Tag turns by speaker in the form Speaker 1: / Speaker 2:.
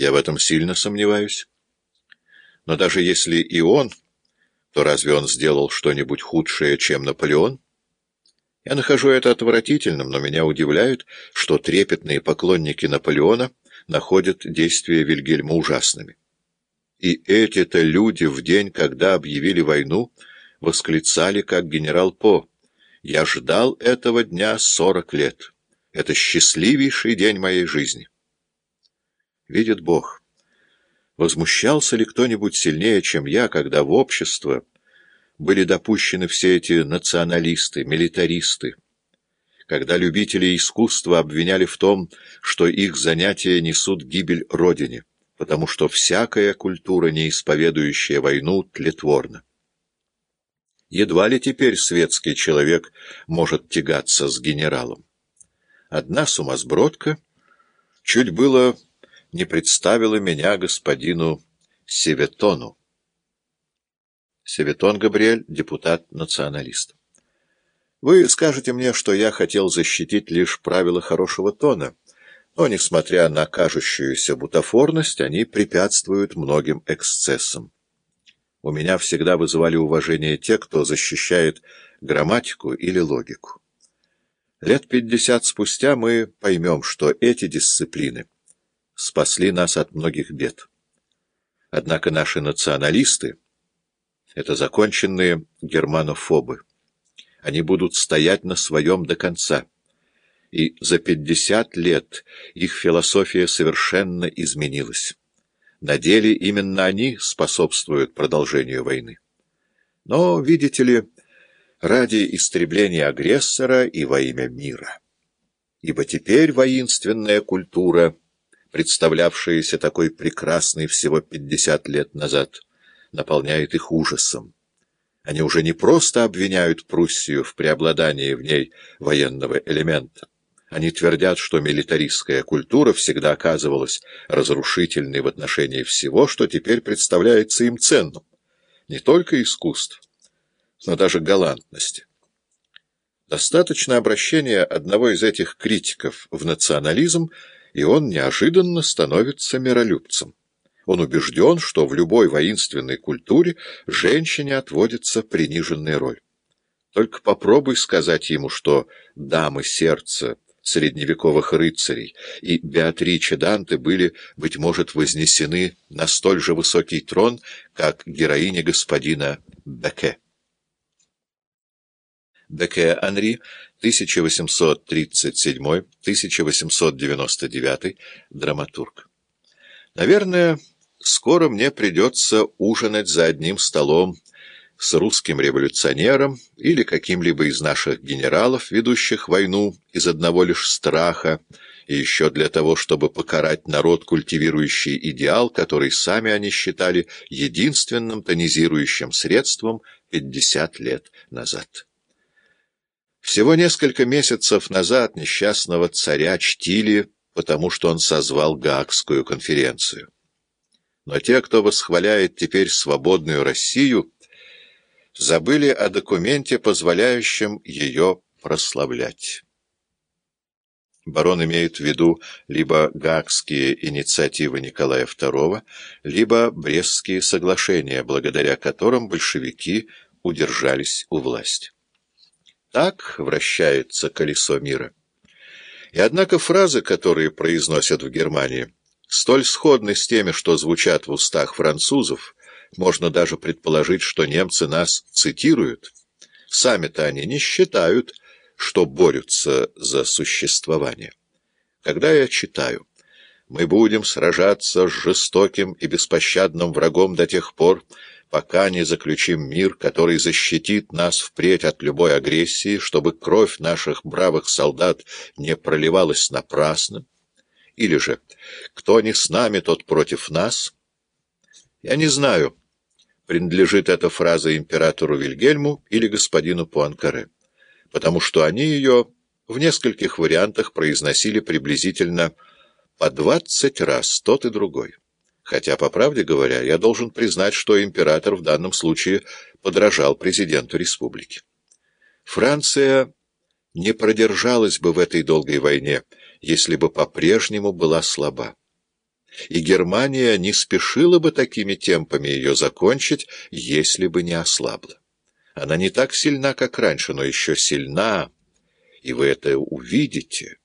Speaker 1: Я в этом сильно сомневаюсь. Но даже если и он, то разве он сделал что-нибудь худшее, чем Наполеон? Я нахожу это отвратительным, но меня удивляет, что трепетные поклонники Наполеона находят действия Вильгельма ужасными. И эти-то люди в день, когда объявили войну, восклицали, как генерал По, «Я ждал этого дня сорок лет. Это счастливейший день моей жизни». Видит Бог. Возмущался ли кто-нибудь сильнее, чем я, когда в общество были допущены все эти националисты, милитаристы, когда любители искусства обвиняли в том, что их занятия несут гибель Родине, потому что всякая культура, не исповедующая войну, тлетворна. Едва ли теперь светский человек может тягаться с генералом. Одна сумасбродка чуть было не представила меня господину Севетону. Севетон Габриэль, депутат-националист. Вы скажете мне, что я хотел защитить лишь правила хорошего тона, но, несмотря на кажущуюся бутафорность, они препятствуют многим эксцессам. У меня всегда вызывали уважение те, кто защищает грамматику или логику. Лет пятьдесят спустя мы поймем, что эти дисциплины спасли нас от многих бед. Однако наши националисты — это законченные германофобы. Они будут стоять на своем до конца. И за пятьдесят лет их философия совершенно изменилась. На деле именно они способствуют продолжению войны. Но, видите ли, ради истребления агрессора и во имя мира. Ибо теперь воинственная культура, представлявшаяся такой прекрасной всего пятьдесят лет назад, наполняет их ужасом. Они уже не просто обвиняют Пруссию в преобладании в ней военного элемента. Они твердят, что милитаристская культура всегда оказывалась разрушительной в отношении всего, что теперь представляется им ценным. Не только искусств, но даже галантности. Достаточно обращения одного из этих критиков в национализм, и он неожиданно становится миролюбцем. Он убежден, что в любой воинственной культуре женщине отводится приниженная роль. Только попробуй сказать ему, что дамы сердца средневековых рыцарей и Беатриче Данте были, быть может, вознесены на столь же высокий трон, как героиня господина Беке. Беке Анри, 1837-1899, драматург. Наверное, скоро мне придется ужинать за одним столом с русским революционером или каким-либо из наших генералов, ведущих войну из одного лишь страха, и еще для того, чтобы покарать народ, культивирующий идеал, который сами они считали единственным тонизирующим средством 50 лет назад. Всего несколько месяцев назад несчастного царя чтили, потому что он созвал Гаагскую конференцию. Но те, кто восхваляет теперь свободную Россию, забыли о документе, позволяющем ее прославлять. Барон имеет в виду либо Гаагские инициативы Николая II, либо Брестские соглашения, благодаря которым большевики удержались у власти. Так вращается колесо мира. И однако фразы, которые произносят в Германии, столь сходны с теми, что звучат в устах французов, можно даже предположить, что немцы нас цитируют. Сами-то они не считают, что борются за существование. Когда я читаю «Мы будем сражаться с жестоким и беспощадным врагом до тех пор, пока не заключим мир, который защитит нас впредь от любой агрессии, чтобы кровь наших бравых солдат не проливалась напрасно», или же «Кто не с нами, тот против нас», я не знаю, принадлежит эта фраза императору Вильгельму или господину Пуанкаре, потому что они ее в нескольких вариантах произносили приблизительно по двадцать раз тот и другой. Хотя, по правде говоря, я должен признать, что император в данном случае подражал президенту республики. Франция не продержалась бы в этой долгой войне, если бы по-прежнему была слаба. и Германия не спешила бы такими темпами ее закончить, если бы не ослабла. Она не так сильна, как раньше, но еще сильна, и вы это увидите».